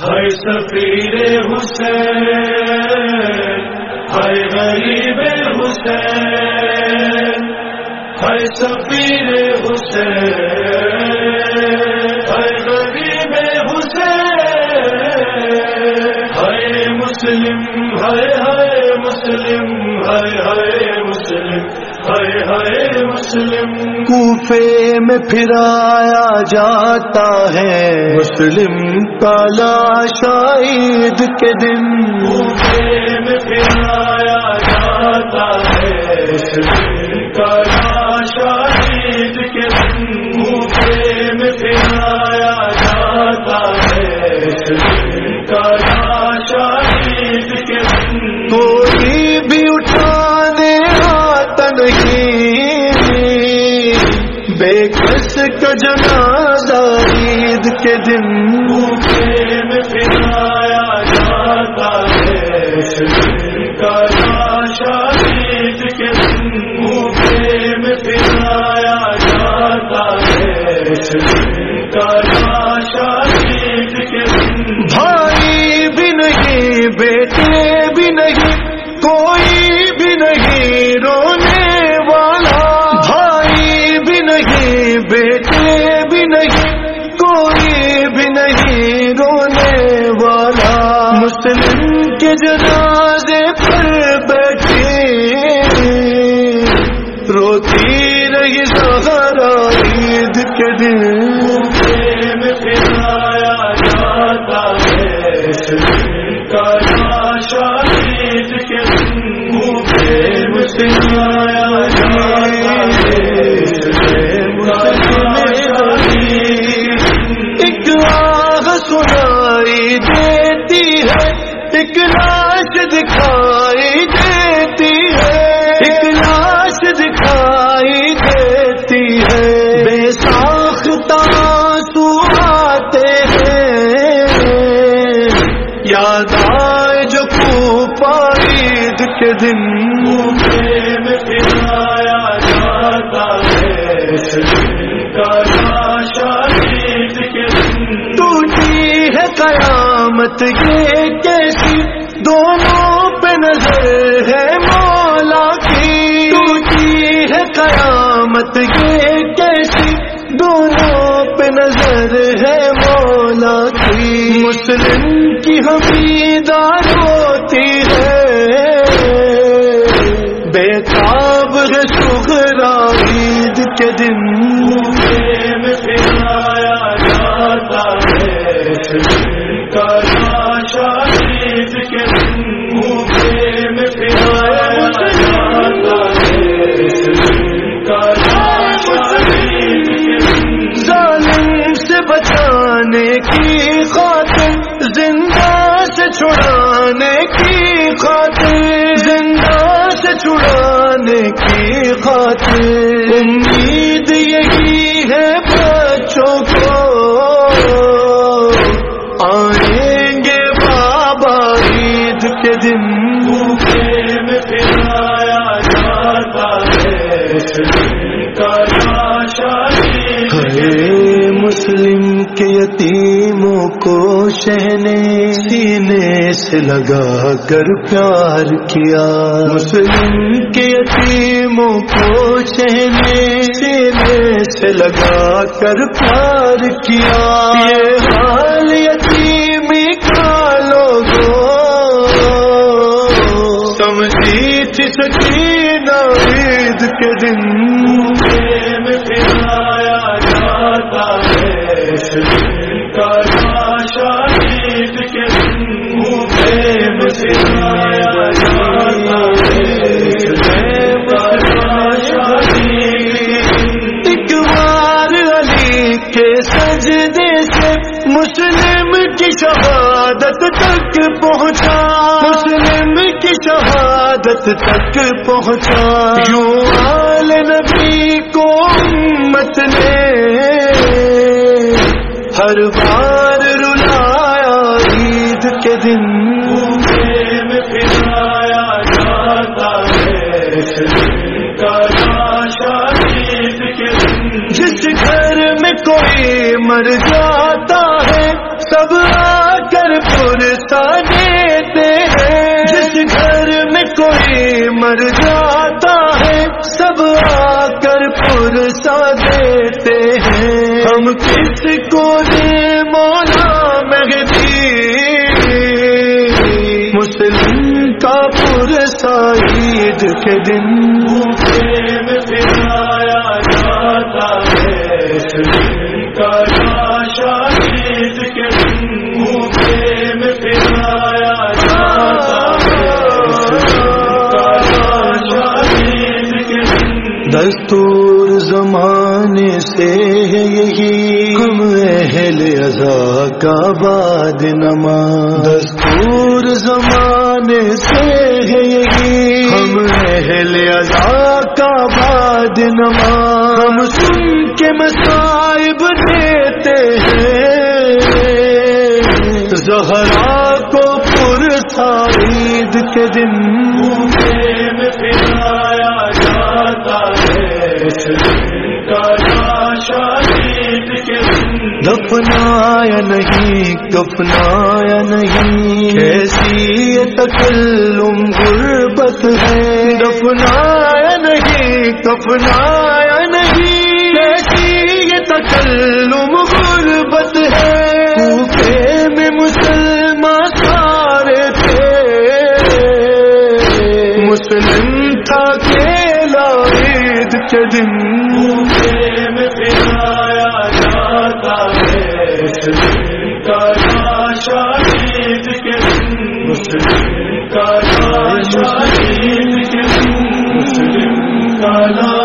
ہائے سفیر حسین ہائے غریب حسین ہائے سفیر حسین ہائے غریب حسین ہائے مسلم ہائے ہائے مسلم ہائے ہائے مسلم۔ ہائے ہائے مسلم کوفے میں پھرایا جاتا ہے۔ مسلم کالا شاہد کے دن۔ کوفے میں پھرایا جاتا ہے۔ مسلم کا جنازہ عید کے دن۔ میں پھرایا جاتا ہے کا شاہد کے دن میں پھرایا جاتا ہے۔ کا سنائی دیتی ہے، ایک لاش دکھائی دیتی ہے۔ ایک لاش دکھائی دیتی ہے۔ بے ساختہ آنسو آتے ہیں۔ یاد آئے جو کوپا عید کے دن۔ پھرایا جاتا ہے کا کے ٹوٹی ہے قیامت یہ کیسی دونوں پہ نظر ہے مولا کی۔ ٹوٹی ہے قیامت یہ کیسی دونوں پہ نظر ہے مولا کی مسلم کی حمیدار ہے مسلم مسلم کے یتیموں کو شہنے، سینے سے لگا کر پیار کیا۔ مسلم کے یتیموں کو شہنے، سینے سے لگا کر پیار کیا۔ یہ حال سمجھی تھی عید کے دن۔ کوفے میں پھرایا جاتا ہے مسلم کا شاہد کے دن۔ کوفے میں پھرایا جاتا ہے مسلم کا شاہد کے دن۔ اکبار علی کے سجدے سے مسلم کی شہادت تک پہنچا۔ شہادت تک پہنچا۔ یوں آل نبی کو امت نے ہر بار رلایا عید کے دن۔ میں پھرایا جاتا ہے جس گھر میں کوئی مر جاتا دیتے ہیں۔ ہم کس کو دے مولا مہدی؟ مسلم کا پرسا عید کے دن۔ جاتا ہے۔ مسلم کا عید کے دن۔ جاتا ہے۔ مسلم کا زمانے سے ہے یہی ہم اہل ازا کا باد نما دستور زمانے سے ہے یہی ہم اہل ازا کا باد نما ہم سن کے مصائب دیتے ہیں۔ زہرا کو پرسا عید کے دن بھوکے میں پھرایا جاتا ہے۔ دفنایا نہیں کفنایا نہیں۔ کیسی یہ تکلم غربت ہے۔ دفنایا نہیں کفنایا نہیں۔ کیسی یہ تکلم غربت ہے۔ کوفے میں مسلمان سارے تھے۔ مسلم تھا کھیلا عید کے دن۔ کالا مسلم کالا